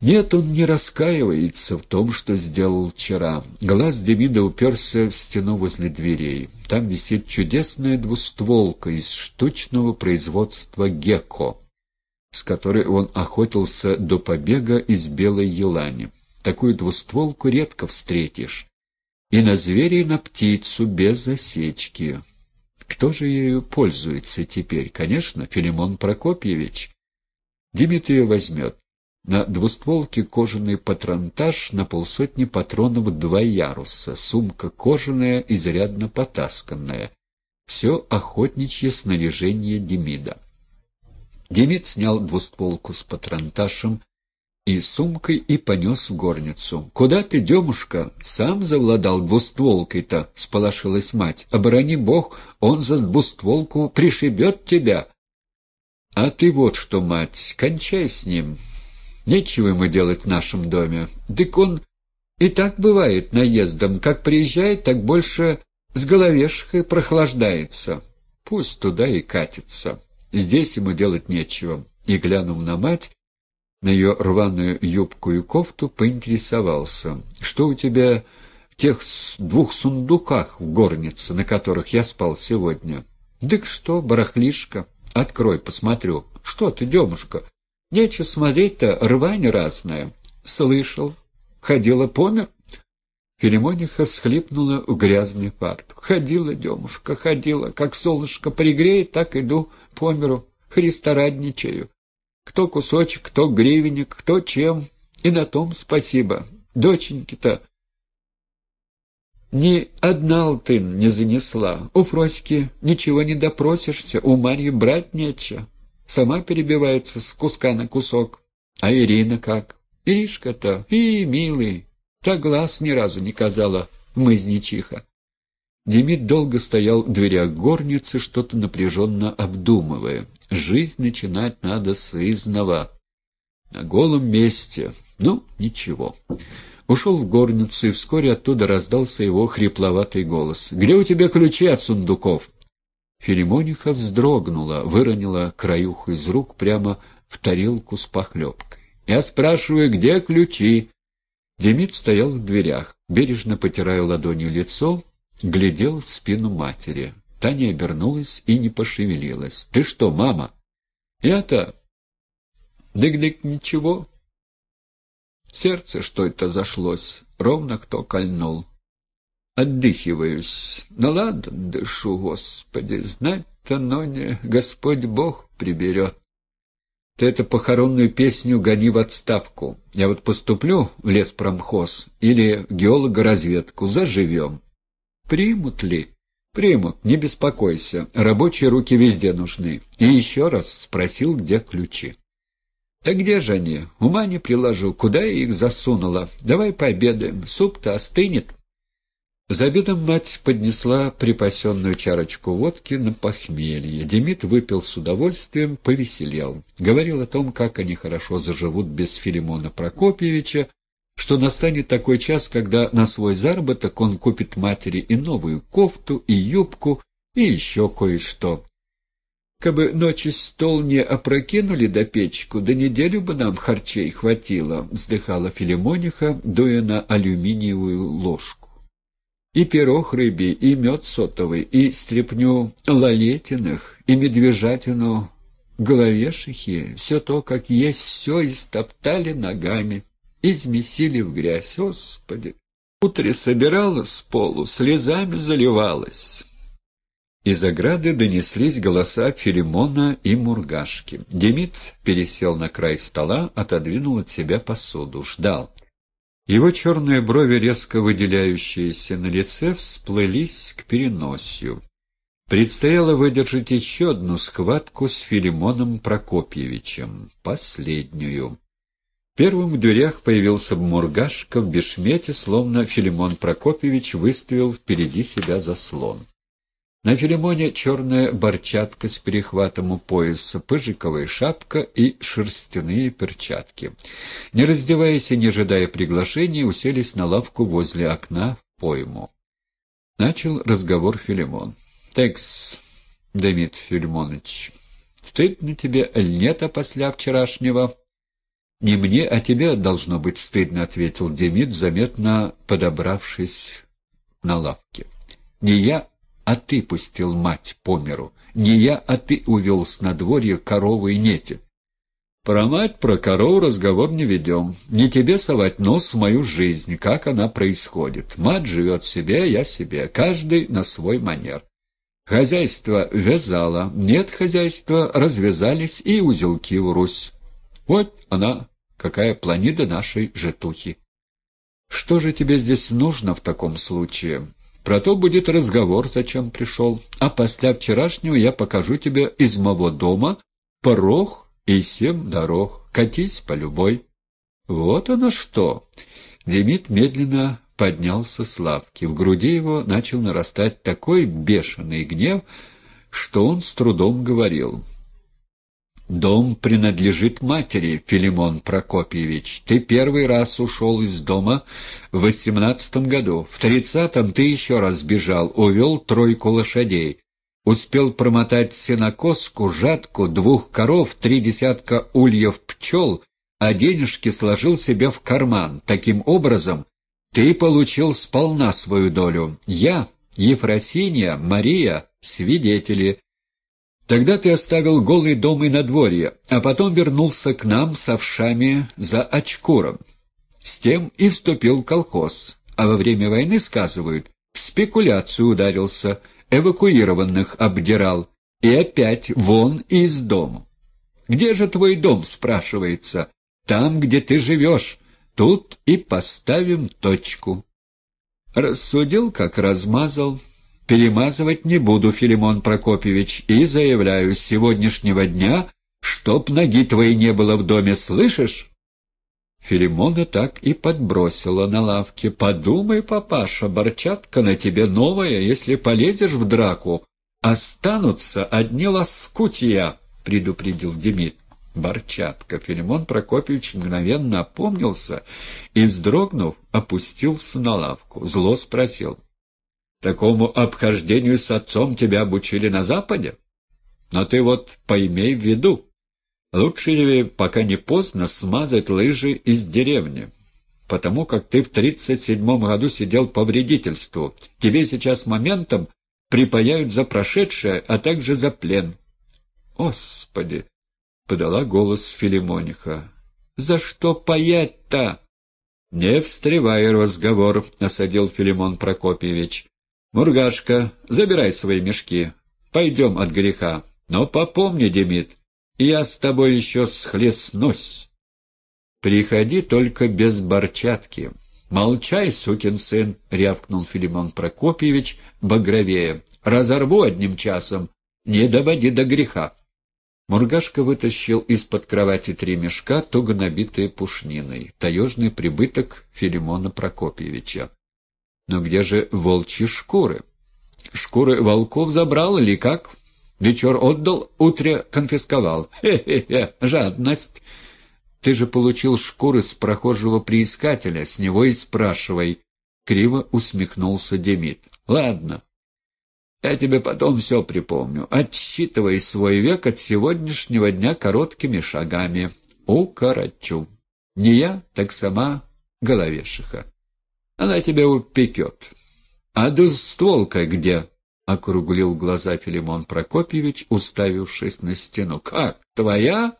Нет, он не раскаивается в том, что сделал вчера. Глаз Демида уперся в стену возле дверей. Там висит чудесная двустволка из штучного производства «Гекко», с которой он охотился до побега из Белой Елани. Такую двустволку редко встретишь. И на зверя, и на птицу без засечки. Кто же ею пользуется теперь? Конечно, Филимон Прокопьевич. Демид ее возьмет. На двустволке кожаный патронтаж на полсотни патронов два яруса, сумка кожаная, изрядно потасканная. Все охотничье снаряжение Демида. Демид снял двустволку с патронташем и сумкой и понес в горницу. — Куда ты, демушка? Сам завладал двустволкой-то, — сполошилась мать. — Оборони бог, он за двустволку пришибет тебя. — А ты вот что, мать, кончай с ним, Нечего ему делать в нашем доме. Дык он и так бывает наездом. Как приезжает, так больше с головешкой прохлаждается. Пусть туда и катится. Здесь ему делать нечего. И, глянув на мать, на ее рваную юбку и кофту, поинтересовался. Что у тебя в тех двух сундуках в горнице, на которых я спал сегодня? Дык что, барахлишка? Открой, посмотрю. Что ты, демушка? Нечего смотреть-то, рвань разная. Слышал. Ходила, помер? Филимониха всхлипнула в грязный фартук. Ходила, демушка, ходила. Как солнышко пригреет, так иду по миру. Христорадничаю. Кто кусочек, кто гривенник, кто чем. И на том спасибо. Доченьки-то ни одна алтын не занесла. У Фроськи ничего не допросишься, у Марьи брать нечего сама перебивается с куска на кусок. А Ирина как? Иришка-то, и милый, та глаз ни разу не казала, мызничиха. Демид долго стоял в дверях горницы, что-то напряженно обдумывая. Жизнь начинать надо с изнова. На голом месте. Ну, ничего. Ушел в горницу, и вскоре оттуда раздался его хрипловатый голос. «Где у тебя ключи от сундуков?» Филимониха вздрогнула, выронила краюху из рук прямо в тарелку с похлебкой. «Я спрашиваю, где ключи?» Демид стоял в дверях, бережно потирая ладонью лицо, глядел в спину матери. Таня обернулась и не пошевелилась. «Ты что, мама?» «Я-то...» «Дык-дык, ничего». Сердце что это зашлось, ровно кто кольнул отдыхиваюсь. Ну ладно, дышу, Господи, знать-то, но не Господь Бог приберет. Ты эту похоронную песню гони в отставку. Я вот поступлю в леспромхоз или геологоразведку, заживем. Примут ли? Примут, не беспокойся. Рабочие руки везде нужны. И еще раз спросил, где ключи. Да где же они? Ума не приложу. Куда я их засунула? Давай пообедаем. Суп-то остынет. За обедом мать поднесла припасенную чарочку водки на похмелье. Демид выпил с удовольствием, повеселел. Говорил о том, как они хорошо заживут без Филимона Прокопьевича, что настанет такой час, когда на свой заработок он купит матери и новую кофту, и юбку, и еще кое-что. Кабы ночи стол не опрокинули до печку, до неделю бы нам харчей хватило, — вздыхала Филимониха, дуя на алюминиевую ложку. И пирог рыбий, и мед сотовый, и стряпню лалетиных, и медвежатину головешихи, все то, как есть, все истоптали ногами, измесили в грязь. Господи! Утре собирала с полу, слезами заливалась. Из ограды донеслись голоса Филимона и Мургашки. Демид пересел на край стола, отодвинул от себя посуду, ждал. Его черные брови, резко выделяющиеся на лице, всплылись к переносию. Предстояло выдержать еще одну схватку с Филимоном Прокопьевичем, последнюю. Первым в дверях появился Мургашка в бешмете, словно Филимон Прокопьевич выставил впереди себя заслон. На Филимоне черная борчатка с перехватом у пояса, пыжиковая шапка и шерстяные перчатки. Не раздеваясь и не ожидая приглашения, уселись на лавку возле окна в пойму. Начал разговор Филимон. «Текс, Демид Филимонович, стыдно тебе, нет, а после вчерашнего?» «Не мне, а тебе должно быть стыдно», — ответил Демид, заметно подобравшись на лавке. «Не я, а ты пустил мать по миру. Не я, а ты увел с надворья коровы и нети. Про мать, про корову разговор не ведем. Не тебе совать нос в мою жизнь, как она происходит. Мать живет себе, я себе, каждый на свой манер. Хозяйство вязало, нет хозяйства, развязались и узелки в Русь. Вот она, какая планида нашей житухи. Что же тебе здесь нужно в таком случае? Про то будет разговор, зачем пришел. А после вчерашнего я покажу тебе из моего дома порог и семь дорог. Катись по любой. Вот оно что. Демид медленно поднялся с лавки. В груди его начал нарастать такой бешеный гнев, что он с трудом говорил. «Дом принадлежит матери, Филимон Прокопьевич. Ты первый раз ушел из дома в восемнадцатом году. В тридцатом ты еще раз бежал, увел тройку лошадей. Успел промотать сенокоску, жатку, двух коров, три десятка ульев пчел, а денежки сложил себе в карман. Таким образом, ты получил сполна свою долю. Я, Ефросинья, Мария — свидетели. Тогда ты оставил голый дом и надворье, а потом вернулся к нам с овшами за очкуром. С тем и вступил в колхоз, а во время войны, сказывают, в спекуляцию ударился, эвакуированных обдирал, и опять вон из дома. Где же твой дом, спрашивается? Там, где ты живешь. Тут и поставим точку. Рассудил, как размазал. Перемазывать не буду, Филимон Прокопьевич, и заявляю, с сегодняшнего дня, чтоб ноги твоей не было в доме, слышишь? Филимона так и подбросила на лавке. «Подумай, папаша, борчатка на тебе новая, если полезешь в драку. Останутся одни лоскутья», — предупредил Демид. Борчатка. Филимон Прокопьевич мгновенно опомнился и, вздрогнув, опустился на лавку. Зло спросил. «Такому обхождению с отцом тебя обучили на Западе? Но ты вот поймей в виду, лучше пока не поздно, смазать лыжи из деревни, потому как ты в тридцать седьмом году сидел по вредительству. Тебе сейчас моментом припаяют за прошедшее, а также за плен». «Господи!» подала голос Филимониха. «За что паять-то?» «Не встревай разговор», — осадил Филимон Прокопьевич. «Мургашка, забирай свои мешки. Пойдем от греха. Но попомни, Демид, я с тобой еще схлестнусь. Приходи только без борчатки». «Молчай, сукин сын!» — рявкнул Филимон Прокопьевич багровее. «Разорву одним часом. Не доводи до греха». Мургашка вытащил из-под кровати три мешка, туго набитые пушниной, таежный прибыток Филимона Прокопьевича. Но где же волчьи шкуры? Шкуры волков забрал или как? Вечер отдал, утре конфисковал. Хе-хе-хе, жадность. Ты же получил шкуры с прохожего приискателя, с него и спрашивай. Криво усмехнулся Демид. Ладно, я тебе потом все припомню. Отсчитывай свой век от сегодняшнего дня короткими шагами. Укорочу. Не я, так сама головешиха. Она тебя упекет. А двустволка где? — округлил глаза Филимон Прокопьевич, уставившись на стену. — Как, твоя?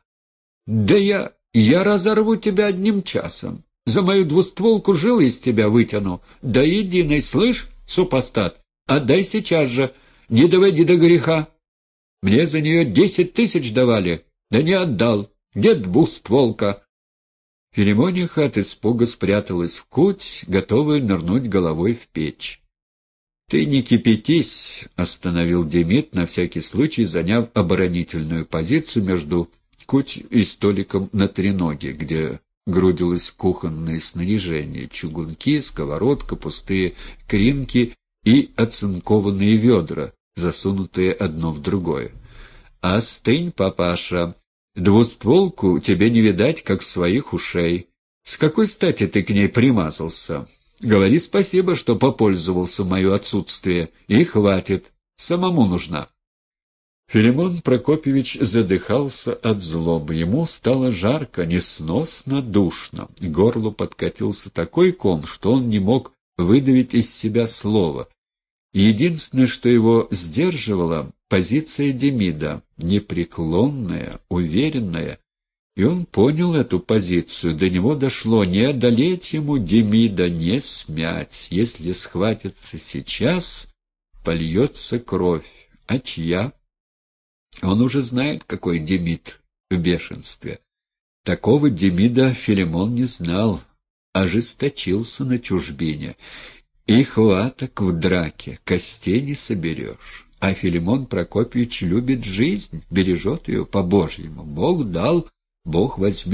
Да я... я разорву тебя одним часом. За мою двустволку жил из тебя вытяну. Да единый, слышь, супостат? Отдай сейчас же, не доводи до греха. Мне за нее десять тысяч давали, да не отдал. Где двустволка?» Филимониха от испуга спряталась в куть, готовая нырнуть головой в печь. «Ты не кипятись», — остановил Демид, на всякий случай заняв оборонительную позицию между куть и столиком на треноге, где грудилось кухонное снаряжение, чугунки, сковородка, пустые кринки и оцинкованные ведра, засунутые одно в другое. «Остынь, папаша, двустволку тебе не видать, как своих ушей. С какой стати ты к ней примазался? Говори спасибо, что попользовался в мое отсутствие, и хватит, самому нужна». Филимон Прокопьевич задыхался от злобы. Ему стало жарко, несносно, душно. Горлу подкатился такой ком, что он не мог выдавить из себя слова. единственное, что его сдерживало, позиция Демида, непреклонная, уверенная. И он понял эту позицию, до него дошло, не одолеть ему Демида, не смять. Если схватится сейчас, польется кровь. А чья? Он уже знает, какой Демид в бешенстве. Такого Демида Филимон не знал, ожесточился на чужбине. И хваток в драке, костей не соберешь. А Филимон Прокопьевич любит жизнь, бережет ее по-божьему. Бог дал, Бог возьмет.